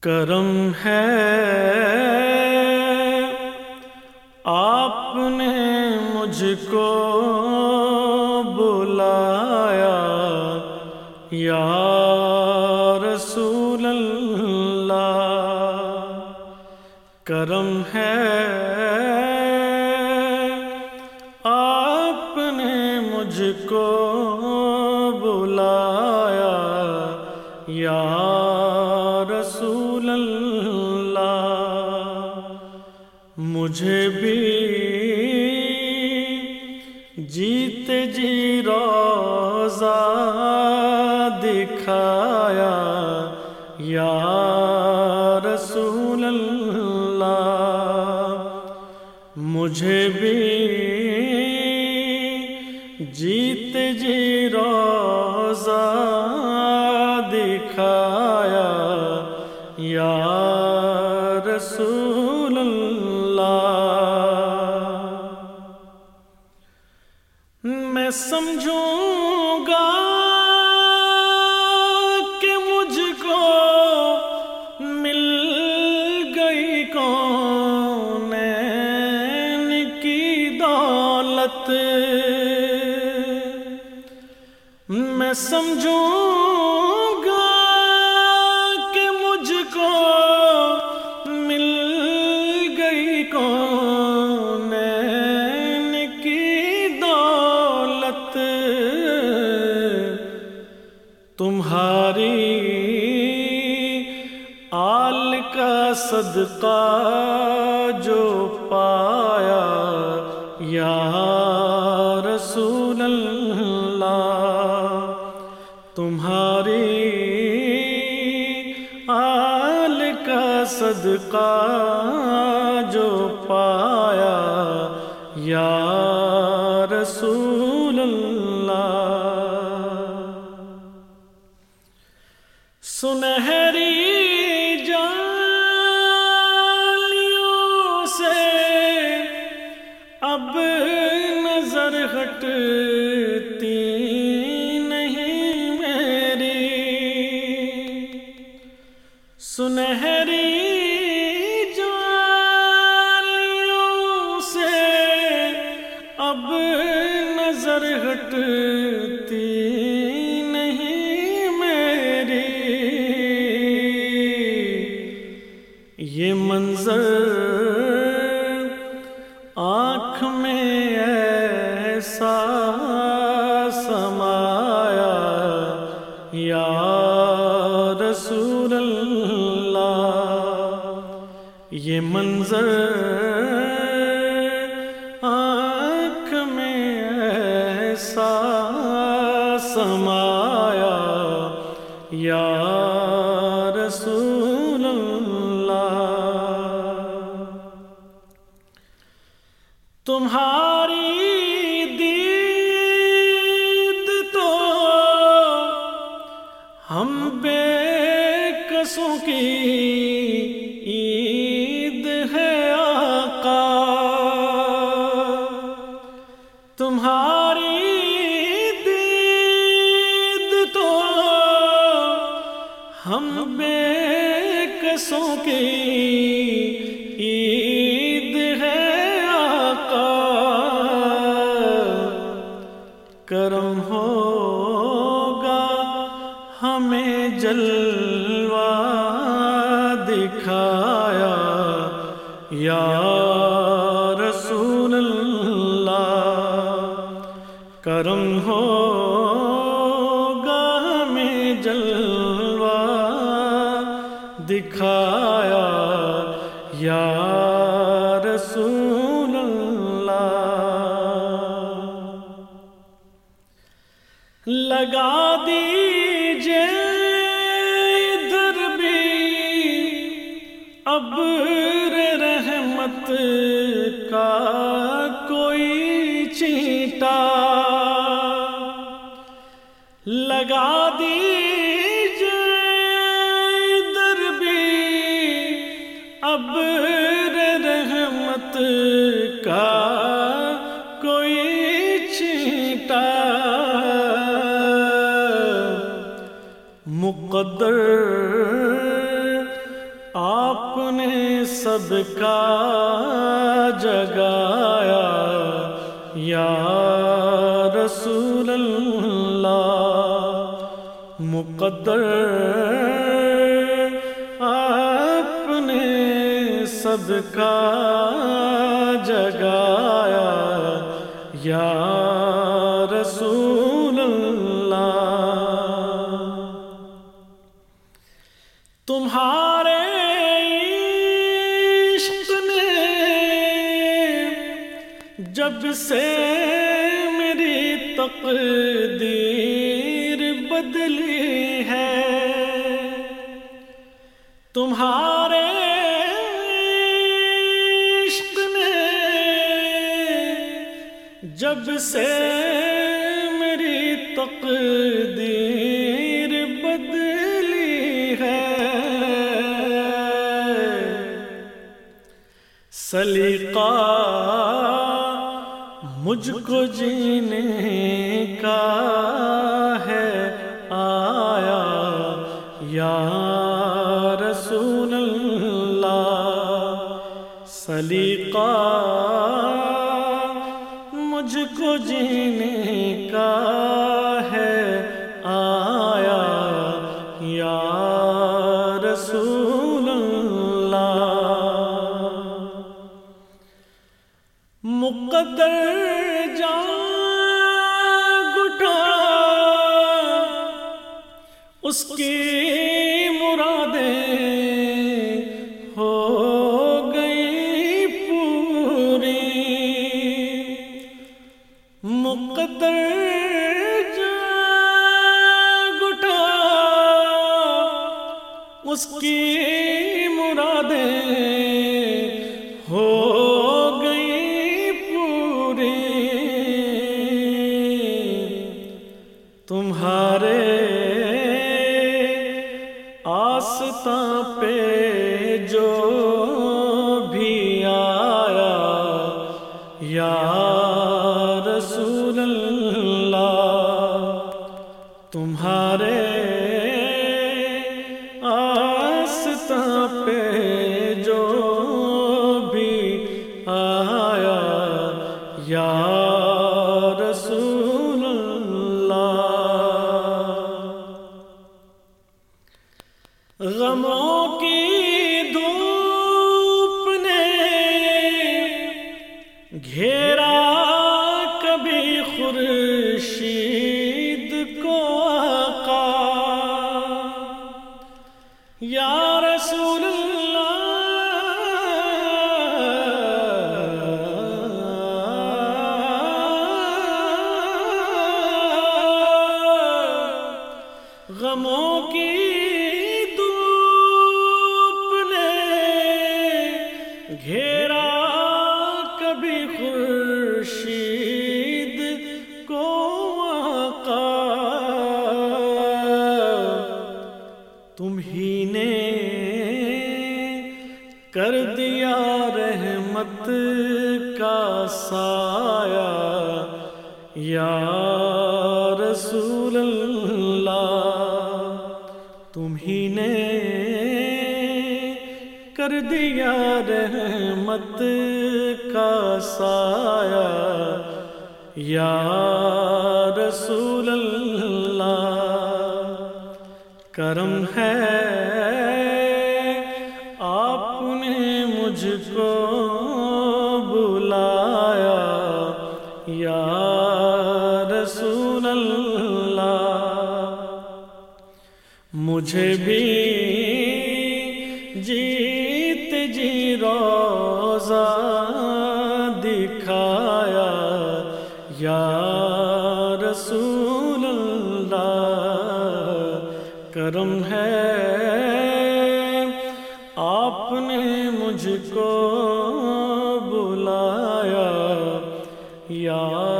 کرم ہے۔ آپ نے مجھ کو بلایا۔ یا رسول اللہ کرم ہے۔ مجھے بھی جیتے جی روزہ دکھایا۔ یا رسول اللہ مجھے بھی جیتے جی روزہ صدقہ جو پایا۔ یا رسول اللہ، تمہاری آل کا صدقہ جو پایا۔ یا رسول اللہ سنہری سنہری جالیوں سے اب نظر ہٹتی نہیں میری۔ یہ منظر آنکھ میں ایسا سمایا یا رسول اللہ۔ تمہاری دید تو ہم بے کسوں کی ہم بے کسوں کی عید ہے آقا؟ کرم ہوگا ہمیں جلوہ دکھایا یا رسول اللہ۔ لگا دیجیے ادھر بھی رحمت کا کوئی چیٹا لگا مقدر آپ نے سب کا جگایا۔ یا رسول اللہ، مقدر، آپ نے سب کا جگایا۔ یا جب سے میری تقدیر بدلی ہے۔ تمہارے عشق نے جب سے میری تقدیر بدلی ہے۔ سلیقہ مجھ کو جینے کا ہے آیا۔ یا رسول اللہ سلیقہ رسول اللہ یا رسول اللہ غموں کی دھوپ نے گھیرا کبھی خورشید یا رسول اللہ، تم ہی نے کر دیا رحمت کا سایہ۔ یا رسول اللہ، کرم ہے مجھے بھی جیت جی روزہ دکھایا۔ یا رسول اللہ، کرم ہے۔ آپ نے مجھ کو بلایا۔ یا